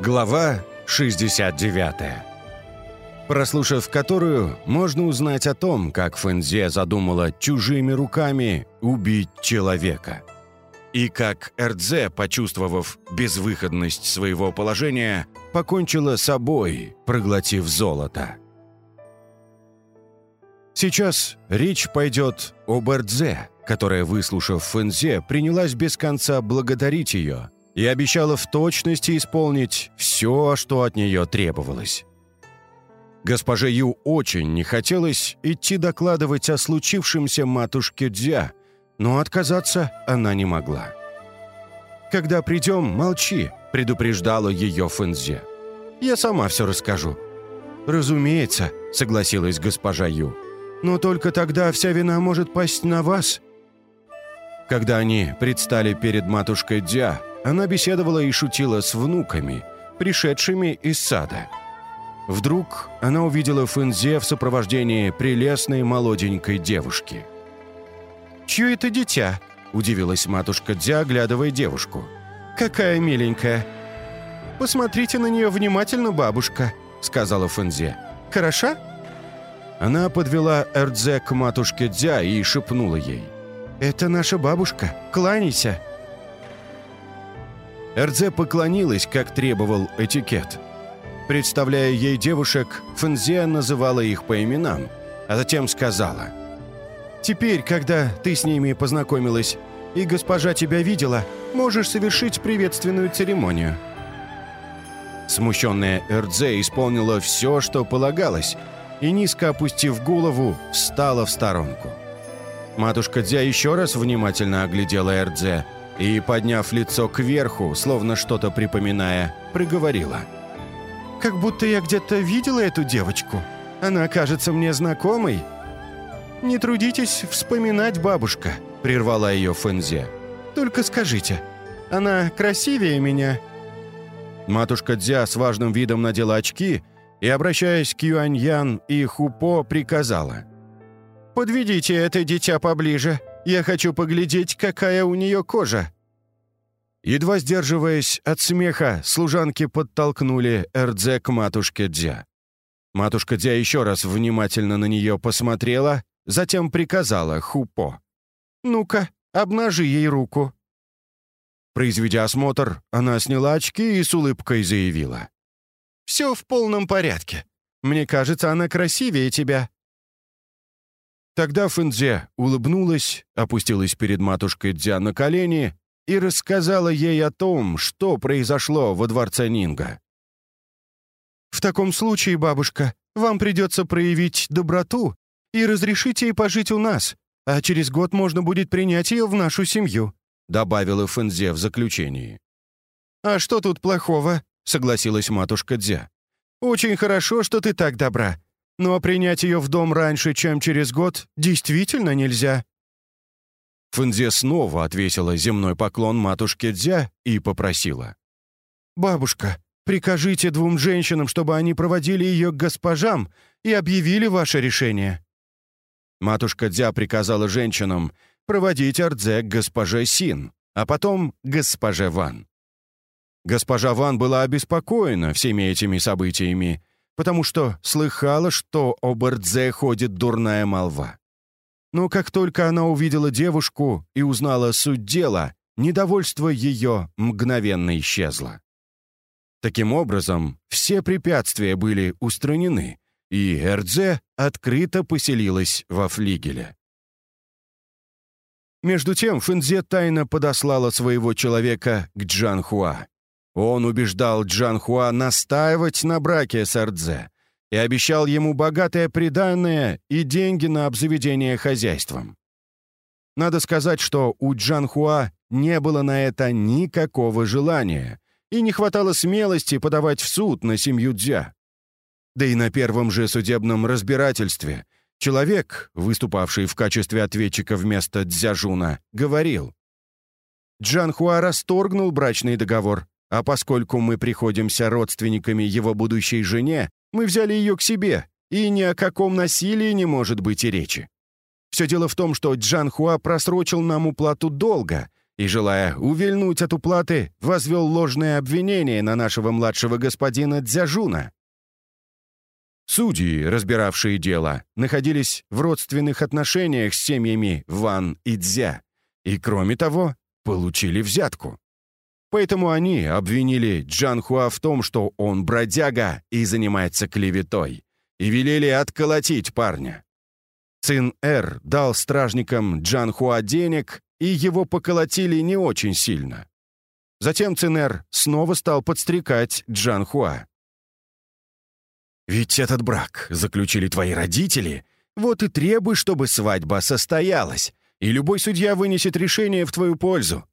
Глава 69 Прослушав которую, можно узнать о том, как Фэнзе задумала чужими руками убить человека. И как Эрдзе, почувствовав безвыходность своего положения, покончила собой, проглотив золото. Сейчас речь пойдет об Эрдзе, которая, выслушав Фэнзе, принялась без конца благодарить ее и обещала в точности исполнить все, что от нее требовалось. Госпоже Ю очень не хотелось идти докладывать о случившемся матушке Дзя, но отказаться она не могла. «Когда придем, молчи», — предупреждала ее Фэнзе. «Я сама все расскажу». «Разумеется», — согласилась госпожа Ю. «Но только тогда вся вина может пасть на вас». Когда они предстали перед матушкой Дзя, она беседовала и шутила с внуками, пришедшими из сада. Вдруг она увидела Фэнзе в сопровождении прелестной молоденькой девушки. «Чье это дитя?» – удивилась матушка Дзя, оглядывая девушку. «Какая миленькая!» «Посмотрите на нее внимательно, бабушка», – сказала Фэнзе. «Хороша?» Она подвела Эрдзе к матушке Дзя и шепнула ей. «Это наша бабушка. Кланяйся!» Эрдзе поклонилась, как требовал этикет. Представляя ей девушек, Фэнзе называла их по именам, а затем сказала. «Теперь, когда ты с ними познакомилась, и госпожа тебя видела, можешь совершить приветственную церемонию». Смущенная Эрдзе исполнила все, что полагалось, и, низко опустив голову, встала в сторонку. Матушка Дзя еще раз внимательно оглядела Эрдзе – и, подняв лицо кверху, словно что-то припоминая, приговорила. «Как будто я где-то видела эту девочку. Она кажется мне знакомой». «Не трудитесь вспоминать, бабушка», — прервала ее Фэнзе. «Только скажите, она красивее меня?» Матушка Дзя с важным видом надела очки и, обращаясь к Юаньян и Хупо, приказала. «Подведите это дитя поближе. Я хочу поглядеть, какая у нее кожа». Едва сдерживаясь от смеха, служанки подтолкнули Эрдзе к матушке Дзя. Матушка Дзя еще раз внимательно на нее посмотрела, затем приказала Хупо. «Ну-ка, обнажи ей руку». Произведя осмотр, она сняла очки и с улыбкой заявила. «Все в полном порядке. Мне кажется, она красивее тебя. Тогда Фэнзе улыбнулась, опустилась перед матушкой Дзя на колени и рассказала ей о том, что произошло во дворце Нинга. «В таком случае, бабушка, вам придется проявить доброту и разрешить ей пожить у нас, а через год можно будет принять ее в нашу семью», добавила Фэнзе в заключении. «А что тут плохого?» — согласилась матушка Дзя. «Очень хорошо, что ты так добра. Но принять ее в дом раньше, чем через год, действительно нельзя». Фэнзе снова отвесила земной поклон матушке Дзя и попросила. «Бабушка, прикажите двум женщинам, чтобы они проводили ее к госпожам и объявили ваше решение». Матушка Дзя приказала женщинам проводить Ардзе к госпоже Син, а потом к госпоже Ван. Госпожа Ван была обеспокоена всеми этими событиями потому что слыхала, что о Бердзе ходит дурная молва. Но как только она увидела девушку и узнала суть дела, недовольство ее мгновенно исчезло. Таким образом, все препятствия были устранены, и Эрдзе открыто поселилась во флигеле. Между тем Фэнзе тайно подослала своего человека к Джанхуа. Он убеждал Джан Хуа настаивать на браке с Ардзе и обещал ему богатое приданное и деньги на обзаведение хозяйством. Надо сказать, что у Джан Хуа не было на это никакого желания и не хватало смелости подавать в суд на семью Дзя. Да и на первом же судебном разбирательстве человек, выступавший в качестве ответчика вместо Дзяжуна, говорил, Джан Хуа расторгнул брачный договор, а поскольку мы приходимся родственниками его будущей жене, мы взяли ее к себе, и ни о каком насилии не может быть и речи. Все дело в том, что Джан Хуа просрочил нам уплату долга и, желая увильнуть от уплаты, возвел ложное обвинение на нашего младшего господина Дзяжуна. Судьи, разбиравшие дело, находились в родственных отношениях с семьями Ван и Дзя, и, кроме того, получили взятку. Поэтому они обвинили Джанхуа в том, что он бродяга и занимается клеветой, и велели отколотить парня. Цин-Эр дал стражникам Джанхуа денег, и его поколотили не очень сильно. Затем Цин-Эр снова стал подстрекать Джанхуа. «Ведь этот брак заключили твои родители, вот и требуй, чтобы свадьба состоялась, и любой судья вынесет решение в твою пользу.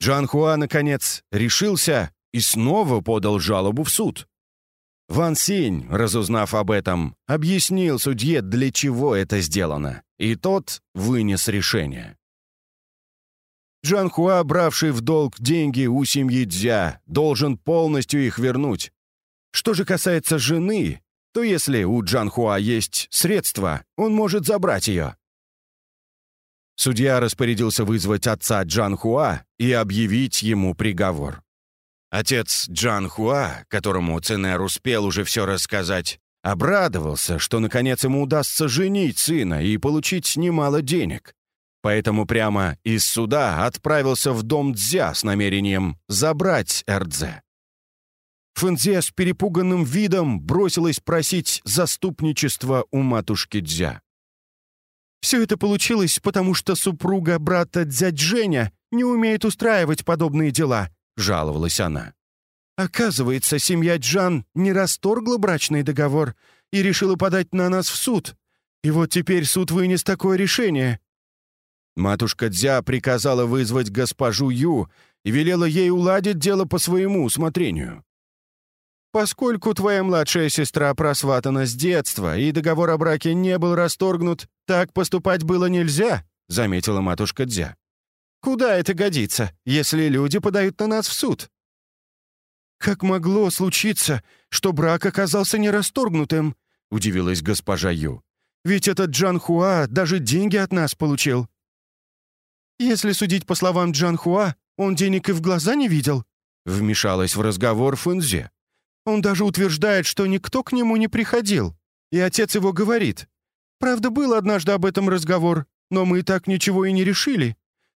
Джан Хуа, наконец, решился и снова подал жалобу в суд. Ван Синь, разузнав об этом, объяснил судье, для чего это сделано, и тот вынес решение. Джан Хуа, бравший в долг деньги у семьи Дзя, должен полностью их вернуть. Что же касается жены, то если у Джан Хуа есть средства, он может забрать ее. Судья распорядился вызвать отца Джан Хуа и объявить ему приговор. Отец Джан Хуа, которому Ценер успел уже все рассказать, обрадовался, что наконец ему удастся женить сына и получить немало денег. Поэтому прямо из суда отправился в дом Дзя с намерением забрать Эрдзе. Фэнзе с перепуганным видом бросилась просить заступничества у матушки Дзя. Все это получилось, потому что супруга брата дядь Женя не умеет устраивать подобные дела», — жаловалась она. «Оказывается, семья Джан не расторгла брачный договор и решила подать на нас в суд. И вот теперь суд вынес такое решение». Матушка Дзя приказала вызвать госпожу Ю и велела ей уладить дело по своему усмотрению. Поскольку твоя младшая сестра просватана с детства, и договор о браке не был расторгнут, так поступать было нельзя», — заметила матушка Дзя. «Куда это годится, если люди подают на нас в суд?» «Как могло случиться, что брак оказался нерасторгнутым?» — удивилась госпожа Ю. «Ведь этот Джан Хуа даже деньги от нас получил». «Если судить по словам Джан Хуа, он денег и в глаза не видел», — вмешалась в разговор Фэнзе. Он даже утверждает, что никто к нему не приходил. И отец его говорит. Правда, был однажды об этом разговор, но мы так ничего и не решили.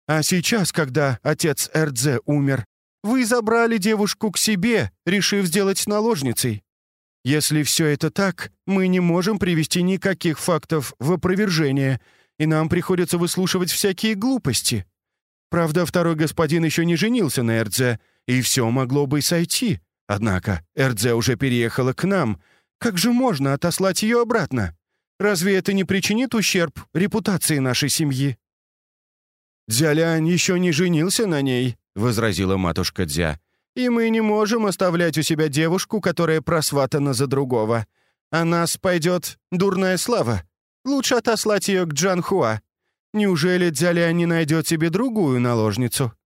А сейчас, когда отец Эрдзе умер, вы забрали девушку к себе, решив сделать наложницей. Если все это так, мы не можем привести никаких фактов в опровержение, и нам приходится выслушивать всякие глупости. Правда, второй господин еще не женился на Эрдзе, и все могло бы сойти. Однако Эрдзе уже переехала к нам. Как же можно отослать ее обратно? Разве это не причинит ущерб репутации нашей семьи?» «Дзялянь еще не женился на ней», — возразила матушка Дзя. «И мы не можем оставлять у себя девушку, которая просватана за другого. А нас пойдет дурная слава. Лучше отослать ее к Джанхуа. Неужели Дзялянь не найдет себе другую наложницу?»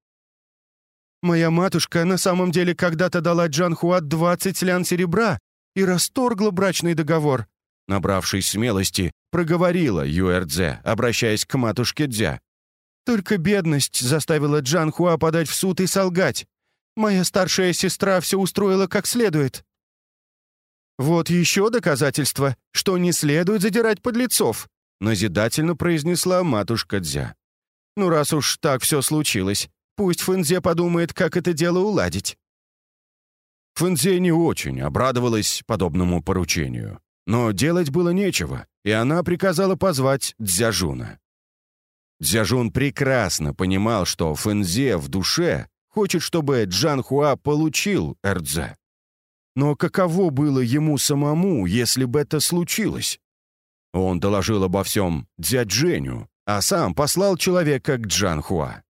Моя матушка на самом деле когда-то дала Джанхуа 20 лян серебра и расторгла брачный договор». Набравшись смелости, проговорила Юэрдзе, обращаясь к матушке Дзя. «Только бедность заставила Джанхуа подать в суд и солгать. Моя старшая сестра все устроила как следует». «Вот еще доказательство, что не следует задирать подлецов», назидательно произнесла матушка Дзя. «Ну, раз уж так все случилось, Пусть Фэнзе подумает, как это дело уладить». Фэнзе не очень обрадовалась подобному поручению. Но делать было нечего, и она приказала позвать Дзяжуна. Дзяжун прекрасно понимал, что Фэнзе в душе хочет, чтобы Джан Хуа получил Эрдзе. Но каково было ему самому, если бы это случилось? Он доложил обо всем Дзядженю, а сам послал человека к Джан Хуа.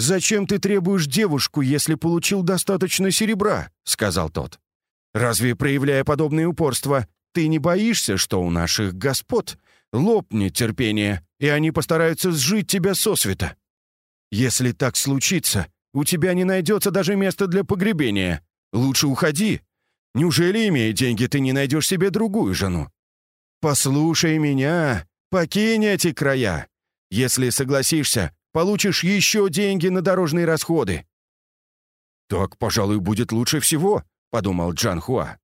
«Зачем ты требуешь девушку, если получил достаточно серебра?» — сказал тот. «Разве, проявляя подобное упорство, ты не боишься, что у наших господ лопнет терпение, и они постараются сжить тебя сосвета? Если так случится, у тебя не найдется даже места для погребения. Лучше уходи. Неужели, имея деньги, ты не найдешь себе другую жену? Послушай меня, покинь эти края. Если согласишься, получишь еще деньги на дорожные расходы». «Так, пожалуй, будет лучше всего», — подумал Джан Хуа.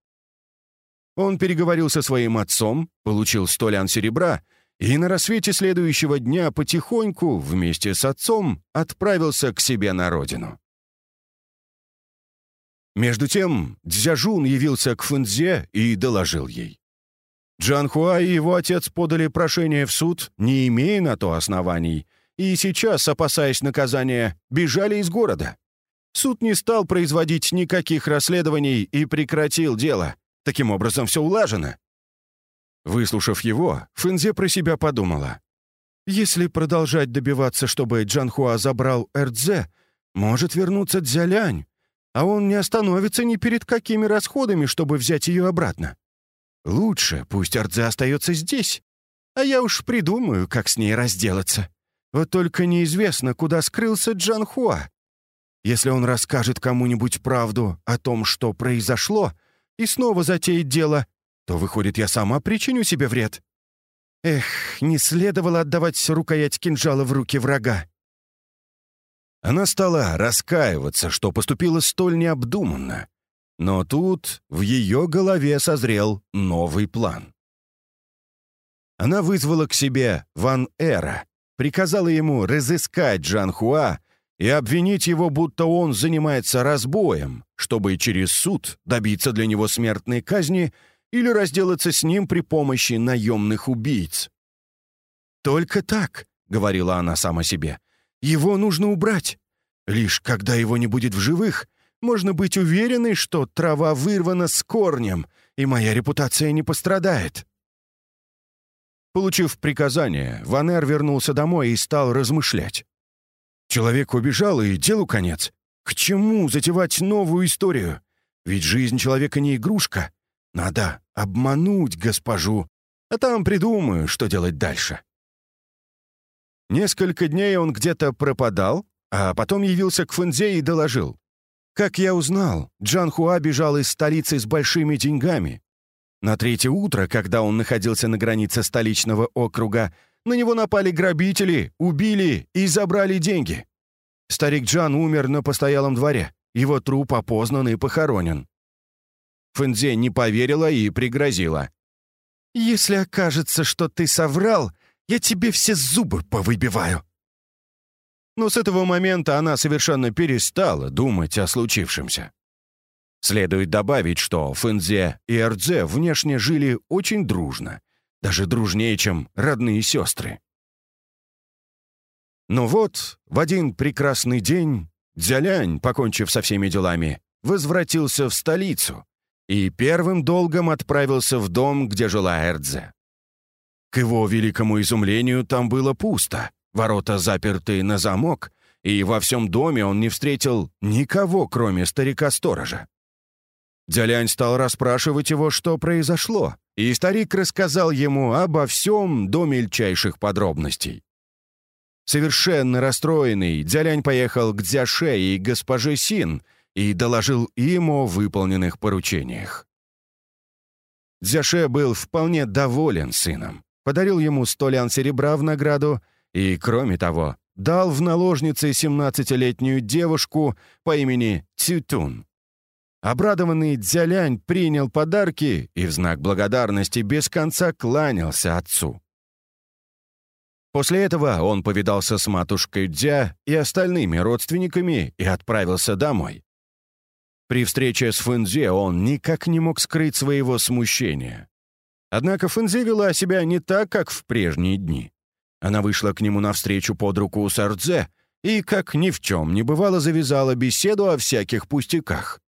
Он переговорил со своим отцом, получил сто лян серебра и на рассвете следующего дня потихоньку вместе с отцом отправился к себе на родину. Между тем Дзяжун явился к Фэнзе и доложил ей. Джан Хуа и его отец подали прошение в суд, не имея на то оснований, и сейчас, опасаясь наказания, бежали из города. Суд не стал производить никаких расследований и прекратил дело. Таким образом, все улажено. Выслушав его, Фэнзе про себя подумала. «Если продолжать добиваться, чтобы Джанхуа забрал Эрдзе, может вернуться Дзялянь, а он не остановится ни перед какими расходами, чтобы взять ее обратно. Лучше пусть Эрдзе остается здесь, а я уж придумаю, как с ней разделаться. Вот только неизвестно, куда скрылся Джанхуа. Если он расскажет кому-нибудь правду о том, что произошло, и снова затеет дело, то, выходит, я сама причиню себе вред. Эх, не следовало отдавать рукоять кинжала в руки врага. Она стала раскаиваться, что поступила столь необдуманно. Но тут в ее голове созрел новый план. Она вызвала к себе Ван Эра, приказала ему разыскать Джан Хуа и обвинить его, будто он занимается разбоем, чтобы через суд добиться для него смертной казни — или разделаться с ним при помощи наемных убийц. «Только так», — говорила она сама себе, — «его нужно убрать. Лишь когда его не будет в живых, можно быть уверенной, что трава вырвана с корнем, и моя репутация не пострадает». Получив приказание, Ванер вернулся домой и стал размышлять. Человек убежал, и делу конец. К чему затевать новую историю? Ведь жизнь человека не игрушка. Надо обмануть госпожу, а там придумаю, что делать дальше. Несколько дней он где-то пропадал, а потом явился к Фэнзе и доложил. Как я узнал, Джан Хуа бежал из столицы с большими деньгами. На третье утро, когда он находился на границе столичного округа, на него напали грабители, убили и забрали деньги. Старик Джан умер на постоялом дворе. Его труп опознан и похоронен. Фэнзе не поверила и пригрозила. «Если окажется, что ты соврал, я тебе все зубы повыбиваю». Но с этого момента она совершенно перестала думать о случившемся. Следует добавить, что Фэнзе и Эрдзе внешне жили очень дружно, даже дружнее, чем родные сестры. Но вот в один прекрасный день Дзялянь, покончив со всеми делами, возвратился в столицу и первым долгом отправился в дом, где жила Эрдзе. К его великому изумлению там было пусто, ворота заперты на замок, и во всем доме он не встретил никого, кроме старика-сторожа. Дзялянь стал расспрашивать его, что произошло, и старик рассказал ему обо всем до мельчайших подробностей. Совершенно расстроенный, Дзялянь поехал к Дзяше и госпоже Син — и доложил им о выполненных поручениях. Дзяше был вполне доволен сыном, подарил ему сто лян серебра в награду и, кроме того, дал в наложнице 17-летнюю девушку по имени Цютун. Обрадованный Дзялянь принял подарки и в знак благодарности без конца кланялся отцу. После этого он повидался с матушкой Дзя и остальными родственниками и отправился домой. При встрече с Фэнзе он никак не мог скрыть своего смущения. Однако Фэнзе вела себя не так, как в прежние дни. Она вышла к нему навстречу под руку с Ардзе и, как ни в чем не бывало, завязала беседу о всяких пустяках.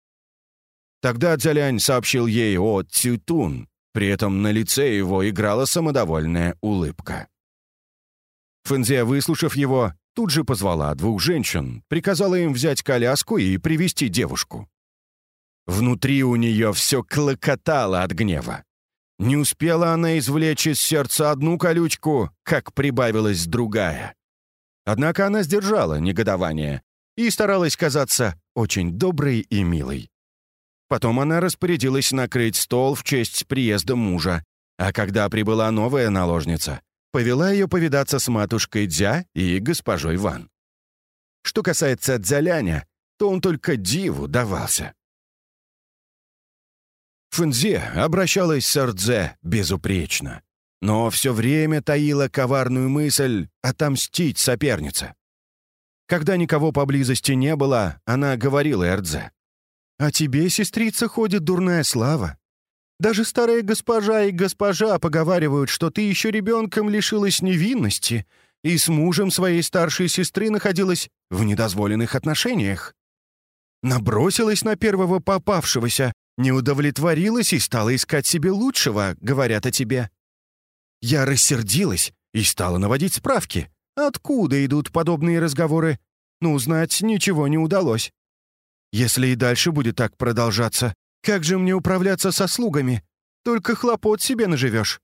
Тогда Цзялянь сообщил ей о Цютун, при этом на лице его играла самодовольная улыбка. Фэнзе, выслушав его, тут же позвала двух женщин, приказала им взять коляску и привести девушку. Внутри у нее все клокотало от гнева. Не успела она извлечь из сердца одну колючку, как прибавилась другая. Однако она сдержала негодование и старалась казаться очень доброй и милой. Потом она распорядилась накрыть стол в честь приезда мужа, а когда прибыла новая наложница, повела ее повидаться с матушкой Дзя и госпожой Ван. Что касается Дзяляня, то он только диву давался. Фэнзе обращалась с Ардзе безупречно, но все время таила коварную мысль отомстить сопернице. Когда никого поблизости не было, она говорила Эрдзе. «А тебе, сестрица, ходит дурная слава. Даже старая госпожа и госпожа поговаривают, что ты еще ребенком лишилась невинности и с мужем своей старшей сестры находилась в недозволенных отношениях. Набросилась на первого попавшегося, не удовлетворилась и стала искать себе лучшего, говорят о тебе. Я рассердилась и стала наводить справки. Откуда идут подобные разговоры? Но узнать ничего не удалось. Если и дальше будет так продолжаться, как же мне управляться со слугами? Только хлопот себе наживешь».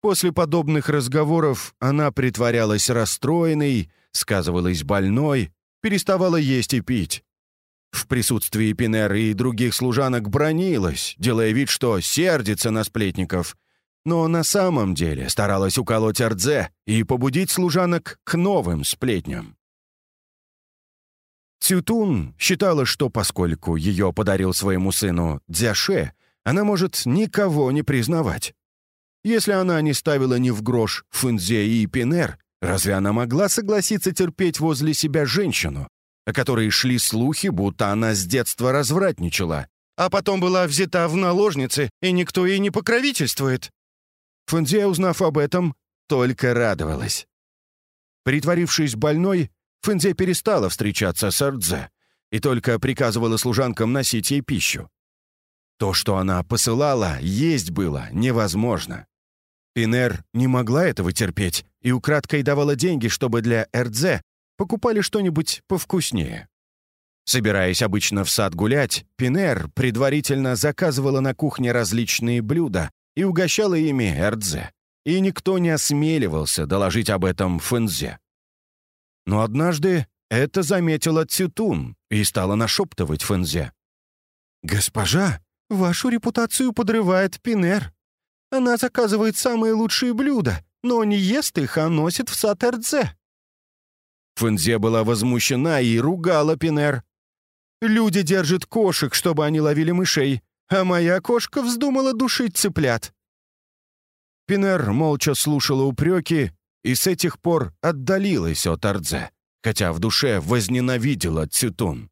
После подобных разговоров она притворялась расстроенной, сказывалась больной, переставала есть и пить. В присутствии Пинеры и других служанок бронилась, делая вид, что сердится на сплетников. Но на самом деле старалась уколоть Ардзе и побудить служанок к новым сплетням. Цютун считала, что поскольку ее подарил своему сыну Дзяше, она может никого не признавать. Если она не ставила ни в грош Фунзе и Пинер, разве она могла согласиться терпеть возле себя женщину, о которой шли слухи, будто она с детства развратничала, а потом была взята в наложницы, и никто ей не покровительствует? Фунзе, узнав об этом, только радовалась. Притворившись больной, Фэнзе перестала встречаться с Ардзе и только приказывала служанкам носить ей пищу. То, что она посылала, есть было невозможно. Пинер не могла этого терпеть и украдкой давала деньги, чтобы для Эрдзе покупали что-нибудь повкуснее. Собираясь обычно в сад гулять, Пинер предварительно заказывала на кухне различные блюда и угощала ими Эрдзе. И никто не осмеливался доложить об этом Фэнзе. Но однажды это заметила Цютун и стала нашептывать Фэнзе. «Госпожа, вашу репутацию подрывает Пинер. Она заказывает самые лучшие блюда, но не ест их, а носит в Сатердзе». Фэнзе была возмущена и ругала Пинер. «Люди держат кошек, чтобы они ловили мышей, а моя кошка вздумала душить цыплят». Пинер молча слушала упреки и с этих пор отдалилась от Ардзе, хотя в душе возненавидела Цютун.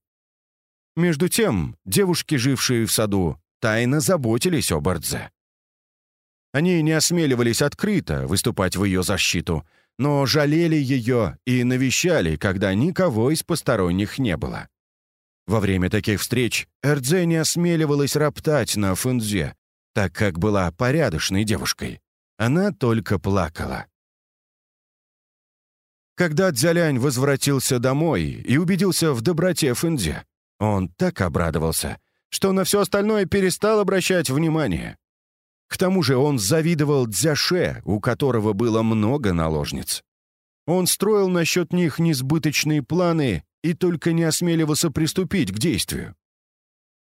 Между тем, девушки, жившие в саду, тайно заботились об Ардзе. Они не осмеливались открыто выступать в ее защиту, но жалели ее и навещали, когда никого из посторонних не было. Во время таких встреч Эрдзе не осмеливалась роптать на Фунзе, так как была порядочной девушкой. Она только плакала. Когда Дзялянь возвратился домой и убедился в доброте Фэнзе, он так обрадовался, что на все остальное перестал обращать внимание. К тому же он завидовал Дзяше, у которого было много наложниц. Он строил насчет них несбыточные планы и только не осмеливался приступить к действию.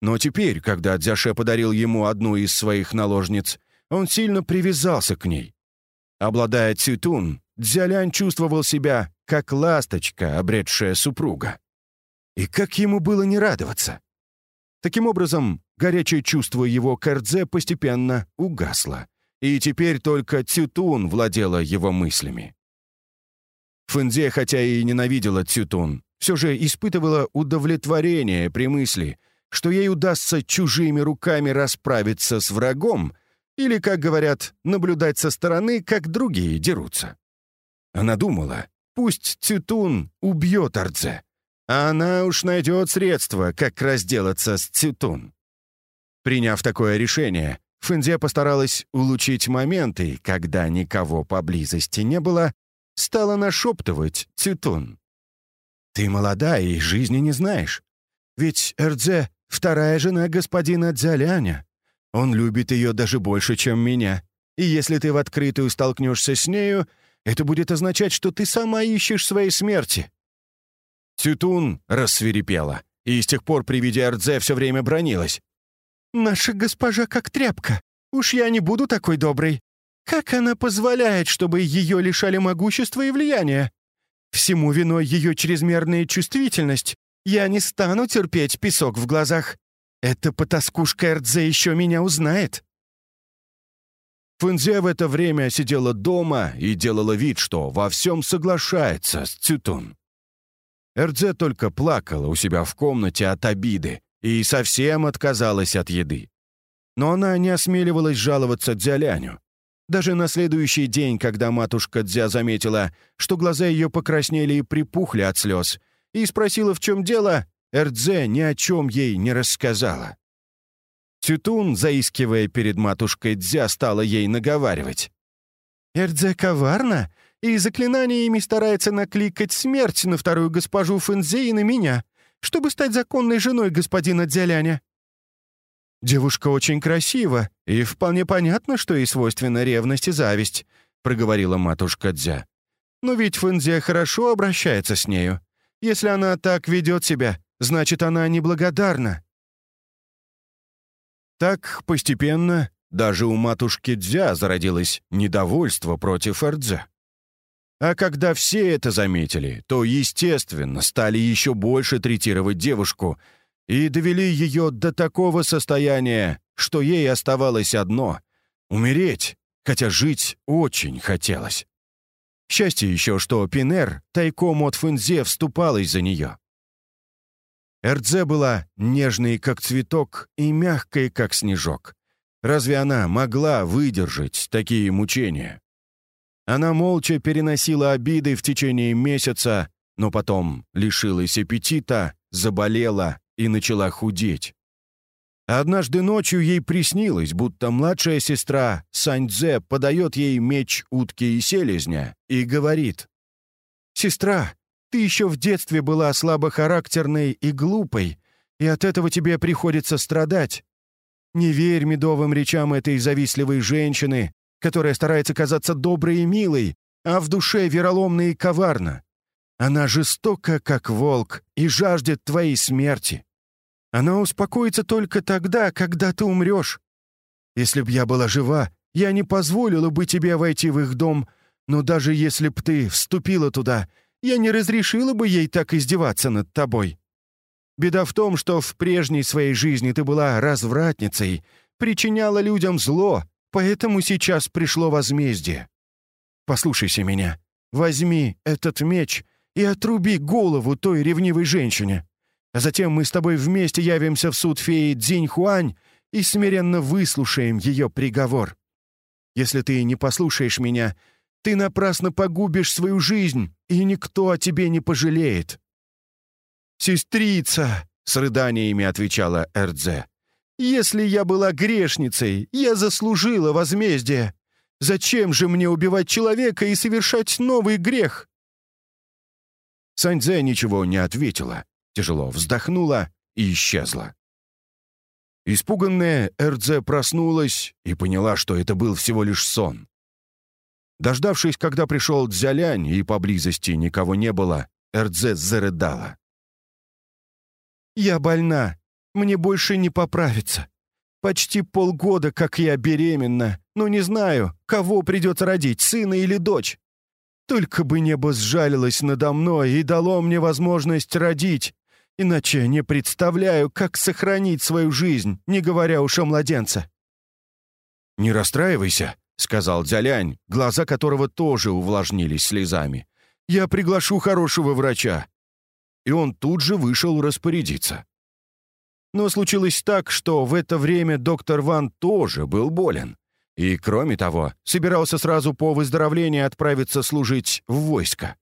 Но теперь, когда Дзяше подарил ему одну из своих наложниц, он сильно привязался к ней. Обладая цитун, Дзялянь чувствовал себя как ласточка, обретшая супруга. И как ему было не радоваться? Таким образом, горячее чувство его к Эрдзе постепенно угасло, и теперь только Цютун владела его мыслями. Фэнзе, хотя и ненавидела Цютун, все же испытывала удовлетворение при мысли, что ей удастся чужими руками расправиться с врагом или, как говорят, наблюдать со стороны, как другие дерутся. Она думала, пусть Цютун убьет Ардзе, а она уж найдет средства, как разделаться с Цютун. Приняв такое решение, Фэнзе постаралась улучшить моменты, когда никого поблизости не было, стала нашептывать Цютун. «Ты молода и жизни не знаешь. Ведь Эрдзе — вторая жена господина Дзяляня. Он любит ее даже больше, чем меня. И если ты в открытую столкнешься с нею, это будет означать, что ты сама ищешь своей смерти». Тютун рассверепела, и с тех пор при виде Ардзе все время бронилась. «Наша госпожа как тряпка. Уж я не буду такой доброй. Как она позволяет, чтобы ее лишали могущества и влияния? Всему виной ее чрезмерная чувствительность. Я не стану терпеть песок в глазах. Эта потаскушка Эрдзе еще меня узнает». Фэнзе в это время сидела дома и делала вид, что во всем соглашается с Цютун. Эрдзе только плакала у себя в комнате от обиды и совсем отказалась от еды. Но она не осмеливалась жаловаться Дзяляню. Даже на следующий день, когда матушка Дзя заметила, что глаза ее покраснели и припухли от слез, и спросила, в чем дело, Эрдзе ни о чем ей не рассказала. Тютун, заискивая перед матушкой Дзя, стала ей наговаривать. «Эрдзе коварна и заклинаниями старается накликать смерть на вторую госпожу Фэнзе и на меня, чтобы стать законной женой господина Дзяляня. «Девушка очень красива, и вполне понятно, что ей свойственна ревность и зависть», — проговорила матушка Дзя. «Но ведь Фэнзе хорошо обращается с нею. Если она так ведет себя, значит, она неблагодарна». Так постепенно даже у матушки Дзя зародилось недовольство против Эрдзе. А когда все это заметили, то, естественно, стали еще больше третировать девушку — и довели ее до такого состояния, что ей оставалось одно — умереть, хотя жить очень хотелось. Счастье еще, что Пинер тайком от Фэнзе вступалась за нее. Эрдзе была нежной, как цветок, и мягкой, как снежок. Разве она могла выдержать такие мучения? Она молча переносила обиды в течение месяца, но потом лишилась аппетита, заболела и начала худеть. Однажды ночью ей приснилось, будто младшая сестра Саньцзе подает ей меч утки и селезня и говорит. «Сестра, ты еще в детстве была слабохарактерной и глупой, и от этого тебе приходится страдать. Не верь медовым речам этой завистливой женщины, которая старается казаться доброй и милой, а в душе вероломна и коварна. Она жестока, как волк, и жаждет твоей смерти. Она успокоится только тогда, когда ты умрешь. Если б я была жива, я не позволила бы тебе войти в их дом, но даже если б ты вступила туда, я не разрешила бы ей так издеваться над тобой. Беда в том, что в прежней своей жизни ты была развратницей, причиняла людям зло, поэтому сейчас пришло возмездие. Послушайся меня. Возьми этот меч и отруби голову той ревнивой женщине. А затем мы с тобой вместе явимся в суд феи Цзиньхуань и смиренно выслушаем ее приговор. Если ты не послушаешь меня, ты напрасно погубишь свою жизнь, и никто о тебе не пожалеет». «Сестрица!» — с рыданиями отвечала Эрдзе. «Если я была грешницей, я заслужила возмездие. Зачем же мне убивать человека и совершать новый грех?» Саньцзе ничего не ответила тяжело вздохнула и исчезла. Испуганная Эрдзе проснулась и поняла, что это был всего лишь сон. Дождавшись, когда пришел Дзялянь и поблизости никого не было, Эрдзе зарыдала. «Я больна. Мне больше не поправиться. Почти полгода, как я беременна, но не знаю, кого придется родить, сына или дочь. Только бы небо сжалилось надо мной и дало мне возможность родить, Иначе не представляю, как сохранить свою жизнь, не говоря уж о младенце». «Не расстраивайся», — сказал Дзялянь, глаза которого тоже увлажнились слезами. «Я приглашу хорошего врача». И он тут же вышел распорядиться. Но случилось так, что в это время доктор Ван тоже был болен. И, кроме того, собирался сразу по выздоровлении отправиться служить в войско.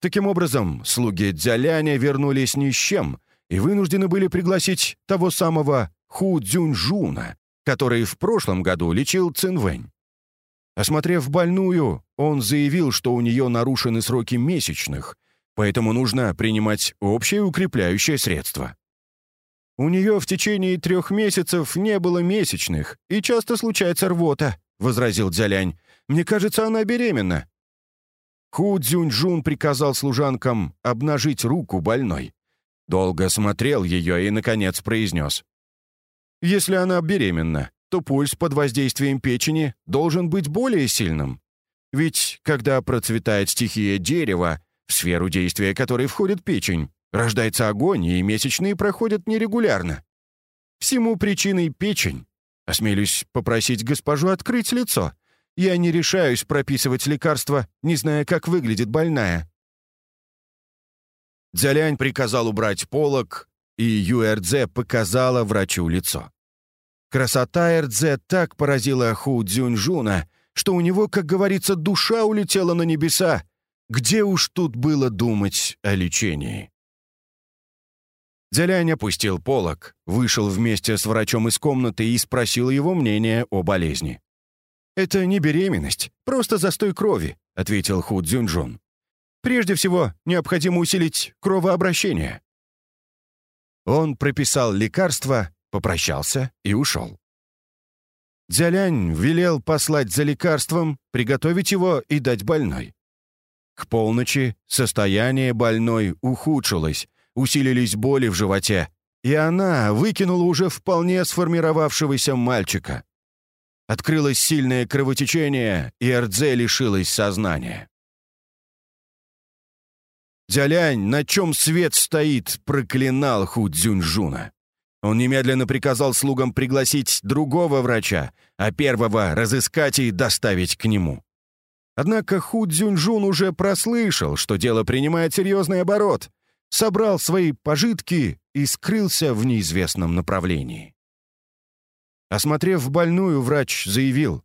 Таким образом, слуги Дзяляня вернулись ни с чем и вынуждены были пригласить того самого Ху Цзюньжуна, который в прошлом году лечил Цинвэнь. Осмотрев больную, он заявил, что у нее нарушены сроки месячных, поэтому нужно принимать общее укрепляющее средство. «У нее в течение трех месяцев не было месячных, и часто случается рвота», — возразил Дзялянь. «Мне кажется, она беременна». Ху Цзюньжун приказал служанкам обнажить руку больной. Долго смотрел ее и, наконец, произнес. «Если она беременна, то пульс под воздействием печени должен быть более сильным. Ведь когда процветает стихия дерева, в сферу действия которой входит печень, рождается огонь, и месячные проходят нерегулярно. Всему причиной печень. Осмелюсь попросить госпожу открыть лицо. Я не решаюсь прописывать лекарства, не зная, как выглядит больная. Дзялянь приказал убрать полог, и Юэрдзе показала врачу лицо. Красота Эрдзе так поразила Ху Цзюньжуна, что у него, как говорится, душа улетела на небеса. Где уж тут было думать о лечении? Дзялянь опустил полог, вышел вместе с врачом из комнаты и спросил его мнение о болезни. «Это не беременность, просто застой крови», — ответил Ху Цзюньжун. «Прежде всего, необходимо усилить кровообращение». Он прописал лекарства, попрощался и ушел. Дзялянь велел послать за лекарством, приготовить его и дать больной. К полночи состояние больной ухудшилось, усилились боли в животе, и она выкинула уже вполне сформировавшегося мальчика. Открылось сильное кровотечение, и Эрдзе лишилась сознания. Дзялянь, на чем свет стоит, проклинал Ху Цзюньжуна. Он немедленно приказал слугам пригласить другого врача, а первого разыскать и доставить к нему. Однако Ху Цзюньжун уже прослышал, что дело принимает серьезный оборот, собрал свои пожитки и скрылся в неизвестном направлении. Осмотрев больную, врач заявил,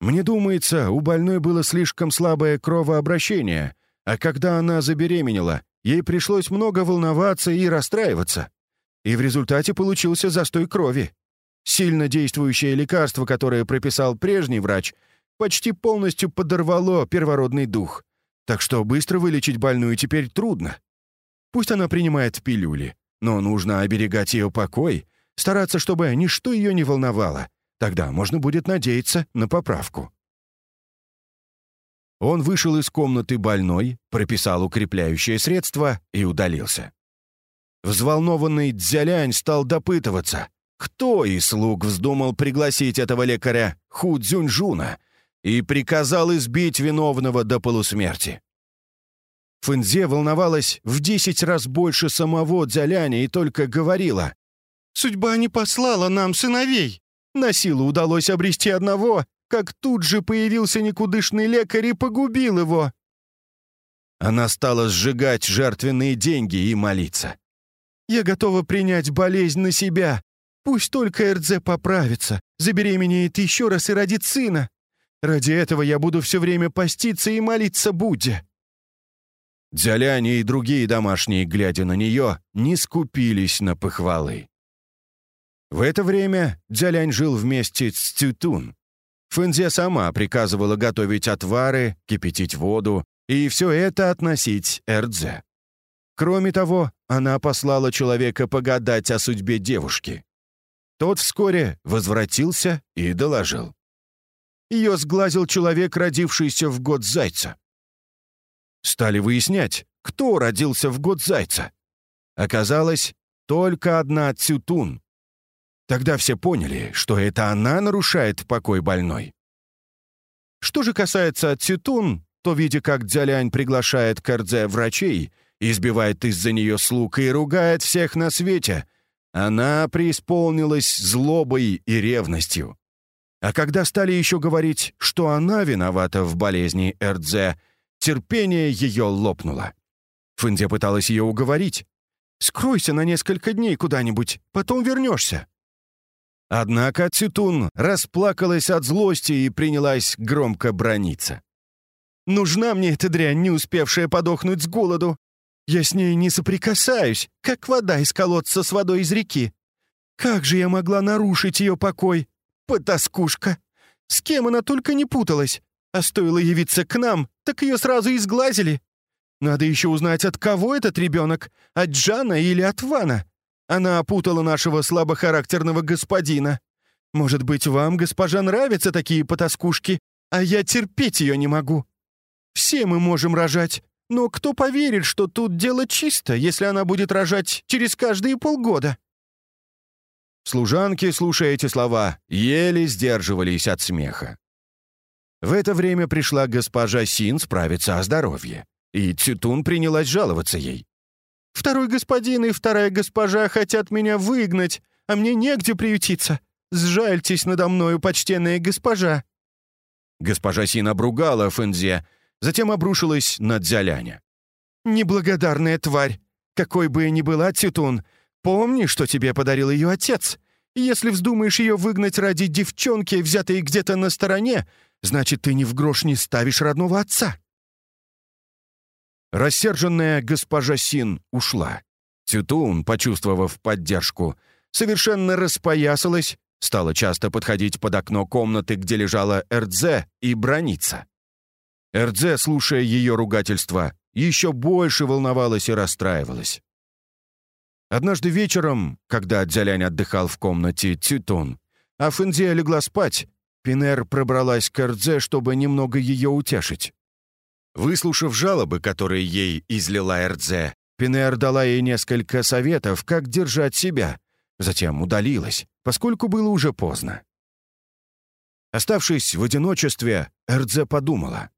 «Мне думается, у больной было слишком слабое кровообращение, а когда она забеременела, ей пришлось много волноваться и расстраиваться и в результате получился застой крови. Сильно действующее лекарство, которое прописал прежний врач, почти полностью подорвало первородный дух. Так что быстро вылечить больную теперь трудно. Пусть она принимает пилюли, но нужно оберегать ее покой, стараться, чтобы ничто ее не волновало. Тогда можно будет надеяться на поправку. Он вышел из комнаты больной, прописал укрепляющее средство и удалился. Взволнованный Дзялянь стал допытываться, кто из слуг вздумал пригласить этого лекаря Ху Цзюньжуна и приказал избить виновного до полусмерти. Фэнзе волновалась в десять раз больше самого Дзяляня и только говорила, «Судьба не послала нам сыновей. На силу удалось обрести одного, как тут же появился никудышный лекарь и погубил его». Она стала сжигать жертвенные деньги и молиться. Я готова принять болезнь на себя. Пусть только Эрдзе поправится, забеременеет еще раз и родит сына. Ради этого я буду все время поститься и молиться Будде». Дзяляне и другие домашние, глядя на нее, не скупились на похвалы. В это время Дзялянь жил вместе с Цютун. Фэнзе сама приказывала готовить отвары, кипятить воду и все это относить Эрдзе. Кроме того, она послала человека погадать о судьбе девушки. Тот вскоре возвратился и доложил. Ее сглазил человек, родившийся в год Зайца. Стали выяснять, кто родился в год Зайца. Оказалось, только одна Цютун. Тогда все поняли, что это она нарушает покой больной. Что же касается Цютун, то, видя, как Дзялянь приглашает Кардзе врачей, избивает из-за нее слуг и ругает всех на свете. Она преисполнилась злобой и ревностью. А когда стали еще говорить, что она виновата в болезни Эрдзе, терпение ее лопнуло. Фэнзе пыталась ее уговорить. «Скройся на несколько дней куда-нибудь, потом вернешься». Однако Цитун расплакалась от злости и принялась громко брониться. «Нужна мне эта дрянь, не успевшая подохнуть с голоду. Я с ней не соприкасаюсь, как вода из колодца с водой из реки. Как же я могла нарушить ее покой? Потаскушка! С кем она только не путалась. А стоило явиться к нам, так ее сразу изглазили. Надо еще узнать, от кого этот ребенок, от Джана или от Вана. Она опутала нашего слабохарактерного господина. Может быть, вам, госпожа, нравятся такие потаскушки, а я терпеть ее не могу. Все мы можем рожать, но кто поверит, что тут дело чисто, если она будет рожать через каждые полгода?» Служанки, слушая эти слова, еле сдерживались от смеха. В это время пришла госпожа Син справиться о здоровье, и Цютун принялась жаловаться ей. «Второй господин и вторая госпожа хотят меня выгнать, а мне негде приютиться. Сжальтесь надо мною, почтенная госпожа». Госпожа Син обругала Фэнзе, затем обрушилась на Дзяляня. «Неблагодарная тварь! Какой бы ни была Цютун, помни, что тебе подарил ее отец. Если вздумаешь ее выгнать ради девчонки, взятой где-то на стороне, значит, ты ни в грош не ставишь родного отца». Рассерженная госпожа Син ушла. Цютун, почувствовав поддержку, совершенно распоясалась, стала часто подходить под окно комнаты, где лежала Эрдзе, и брониться. Эрдзе, слушая ее ругательство, еще больше волновалась и расстраивалась. Однажды вечером, когда Дзялянь отдыхал в комнате Цютун, а Фэнзия легла спать, Пинер пробралась к Эрдзе, чтобы немного ее утешить. Выслушав жалобы, которые ей излила Эрдзе, Пинер дала ей несколько советов, как держать себя, затем удалилась, поскольку было уже поздно. Оставшись в одиночестве, Эрдзе подумала.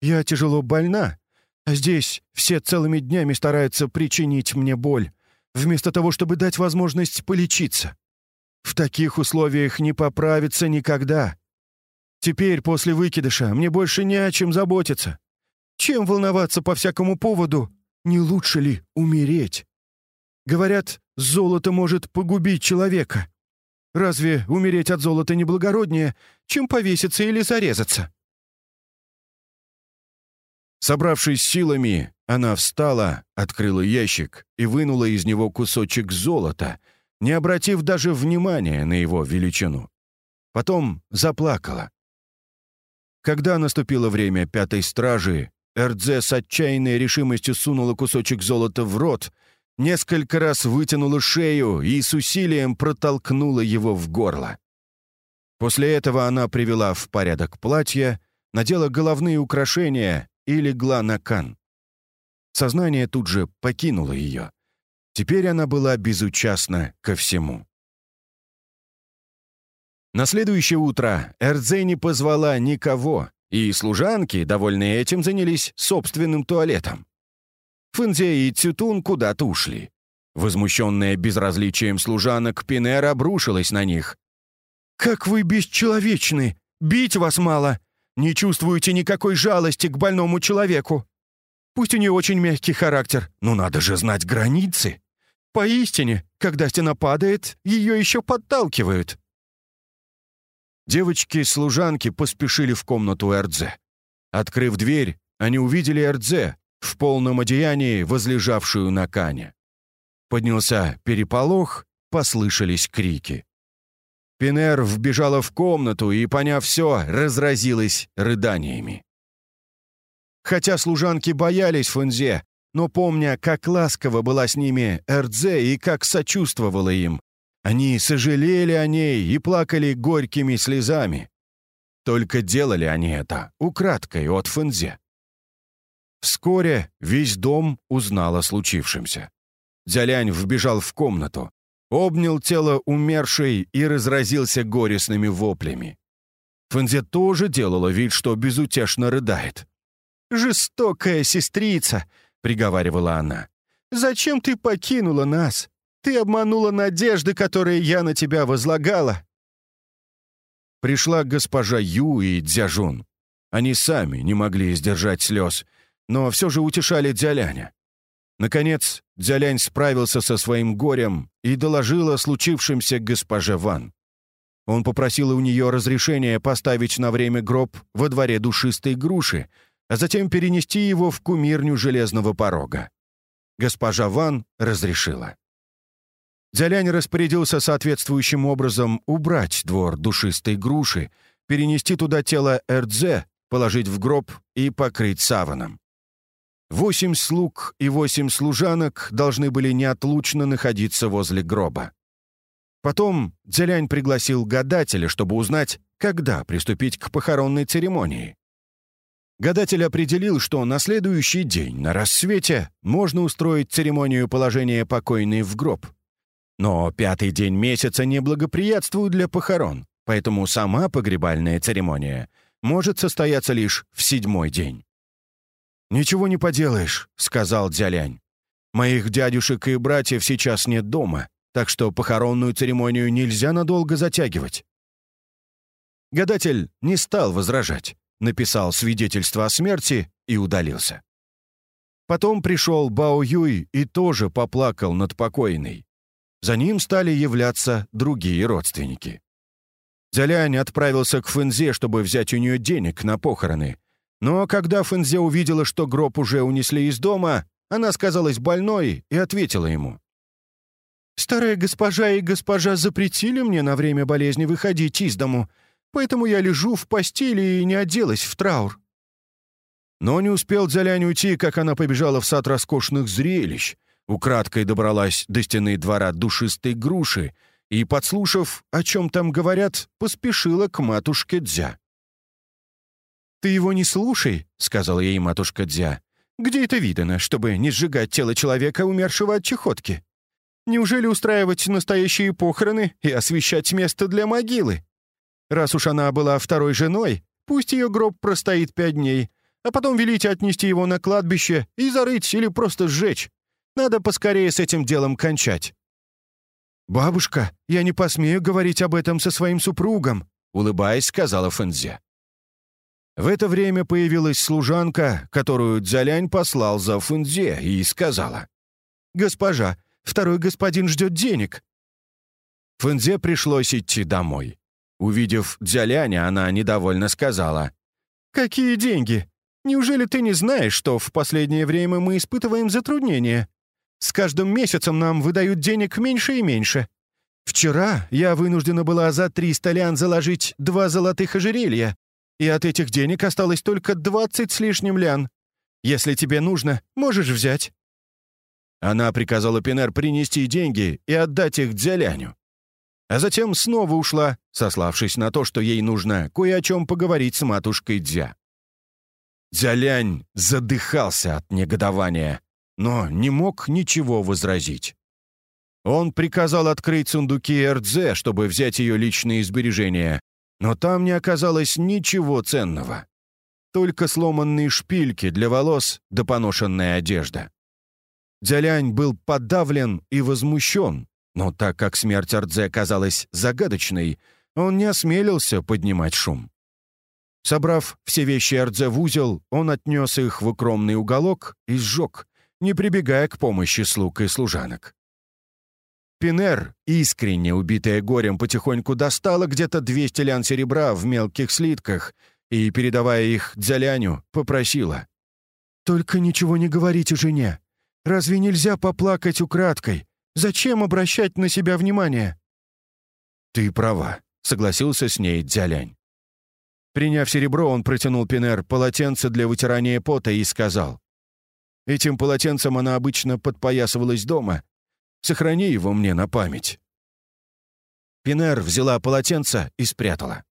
«Я тяжело больна, а здесь все целыми днями стараются причинить мне боль, вместо того, чтобы дать возможность полечиться. В таких условиях не поправиться никогда. Теперь, после выкидыша, мне больше не о чем заботиться. Чем волноваться по всякому поводу? Не лучше ли умереть? Говорят, золото может погубить человека. Разве умереть от золота не благороднее, чем повеситься или зарезаться? Собравшись силами, она встала, открыла ящик и вынула из него кусочек золота, не обратив даже внимания на его величину. Потом заплакала. Когда наступило время пятой стражи, Эрдзе с отчаянной решимостью сунула кусочек золота в рот, несколько раз вытянула шею и с усилием протолкнула его в горло. После этого она привела в порядок платье, надела головные украшения и легла на кан. Сознание тут же покинуло ее. Теперь она была безучастна ко всему. На следующее утро Эрдзе не позвала никого, и служанки, довольные этим, занялись собственным туалетом. Фэнзе и Цютун куда-то ушли. Возмущенная безразличием служанок, Пинер обрушилась на них. «Как вы бесчеловечны! Бить вас мало! Не чувствуете никакой жалости к больному человеку! Пусть у нее очень мягкий характер, но надо же знать границы! Поистине, когда стена падает, ее еще подталкивают!» Девочки-служанки поспешили в комнату Эрдзе. Открыв дверь, они увидели Эрдзе в полном одеянии, возлежавшую на кане. Поднялся переполох, послышались крики. Пинер вбежала в комнату и, поняв все, разразилась рыданиями. Хотя служанки боялись Фунзе, но помня, как ласково была с ними Эрдзе и как сочувствовала им, они сожалели о ней и плакали горькими слезами. Только делали они это украдкой от Фэнзе. Вскоре весь дом узнал о случившемся. Дзялянь вбежал в комнату, обнял тело умершей и разразился горестными воплями. Фэнзе тоже делала вид, что безутешно рыдает. «Жестокая сестрица!» — приговаривала она. «Зачем ты покинула нас? Ты обманула надежды, которые я на тебя возлагала». Пришла госпожа Ю и Дзяжун. Они сами не могли сдержать слез, но все же утешали Дзяляня. Наконец, Дзялянь справился со своим горем и доложил о случившемся госпоже Ван. Он попросил у нее разрешения поставить на время гроб во дворе душистой груши, а затем перенести его в кумирню железного порога. Госпожа Ван разрешила. Дзялянь распорядился соответствующим образом убрать двор душистой груши, перенести туда тело Эрдзе, положить в гроб и покрыть саваном. Восемь слуг и восемь служанок должны были неотлучно находиться возле гроба. Потом Дзялянь пригласил гадателя, чтобы узнать, когда приступить к похоронной церемонии. Гадатель определил, что на следующий день, на рассвете, можно устроить церемонию положения покойной в гроб. Но пятый день месяца не благоприятствует для похорон, поэтому сама погребальная церемония может состояться лишь в седьмой день. «Ничего не поделаешь», — сказал Дзялянь. «Моих дядюшек и братьев сейчас нет дома, так что похоронную церемонию нельзя надолго затягивать». Гадатель не стал возражать, написал свидетельство о смерти и удалился. Потом пришел Бао Юй и тоже поплакал над покойной. За ним стали являться другие родственники. Дзялянь отправился к Фэнзе, чтобы взять у нее денег на похороны. Но когда Фэнзе увидела, что гроб уже унесли из дома, она сказалась больной и ответила ему. «Старая госпожа и госпожа запретили мне на время болезни выходить из дому, поэтому я лежу в постели и не оделась в траур. Но не успел Дзялянь уйти, как она побежала в сад роскошных зрелищ, украдкой добралась до стены двора душистой груши и, подслушав, о чем там говорят, поспешила к матушке Дзя. «Ты его не слушай», — сказала ей матушка Дзя. «Где это видано, чтобы не сжигать тело человека, умершего от чехотки? Неужели устраивать настоящие похороны и освещать место для могилы? Раз уж она была второй женой, пусть ее гроб простоит пять дней, а потом велите отнести его на кладбище и зарыть или просто сжечь. Надо поскорее с этим делом кончать». «Бабушка, я не посмею говорить об этом со своим супругом», улыбаясь, сказала Фэнзе. В это время появилась служанка, которую Дзялянь послал за Фэнзе, и сказала. «Госпожа, второй господин ждет денег». Фэнзе пришлось идти домой. Увидев Дзяляня, она недовольно сказала. «Какие деньги? Неужели ты не знаешь, что в последнее время мы испытываем затруднения? С каждым месяцем нам выдают денег меньше и меньше. Вчера я вынуждена была за 300 лян заложить два золотых ожерелья, и от этих денег осталось только 20 с лишним лян. Если тебе нужно, можешь взять». Она приказала Пинер принести деньги и отдать их Дзяляню. А затем снова ушла, сославшись на то, что ей нужно кое о чем поговорить с матушкой Дзя. Дзялянь задыхался от негодования, но не мог ничего возразить. Он приказал открыть сундуки Эрдзе, чтобы взять ее личные сбережения, но там не оказалось ничего ценного. Только сломанные шпильки для волос да поношенная одежда. Дзялянь был подавлен и возмущен, но так как смерть Ардзе казалась загадочной, он не осмелился поднимать шум. Собрав все вещи Ардзе в узел, он отнес их в укромный уголок и сжег, не прибегая к помощи слуг и служанок. Пинер, искренне убитая горем, потихоньку достала где-то 200 лян серебра в мелких слитках и, передавая их Дзяляню, попросила. «Только ничего не говорите жене. Разве нельзя поплакать украдкой? Зачем обращать на себя внимание?» «Ты права», — согласился с ней Дзялянь. Приняв серебро, он протянул Пинер полотенце для вытирания пота и сказал. «Этим полотенцем она обычно подпоясывалась дома. Сохрани его мне на память». Пинер взяла полотенце и спрятала.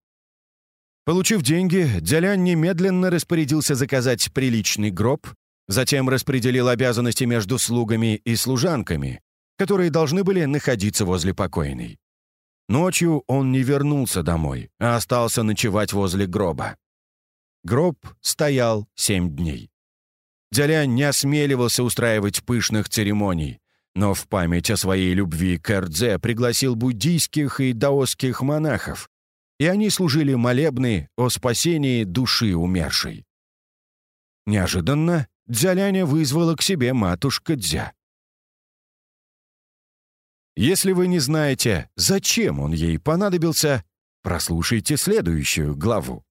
Получив деньги, Дзялян немедленно распорядился заказать приличный гроб, затем распределил обязанности между слугами и служанками, которые должны были находиться возле покойной. Ночью он не вернулся домой, а остался ночевать возле гроба. Гроб стоял семь дней. Дзялянь не осмеливался устраивать пышных церемоний, но в память о своей любви к Эрдзе пригласил буддийских и даосских монахов, и они служили молебны о спасении души умершей. Неожиданно Дзяляня вызвала к себе матушка Дзя. Если вы не знаете, зачем он ей понадобился, прослушайте следующую главу.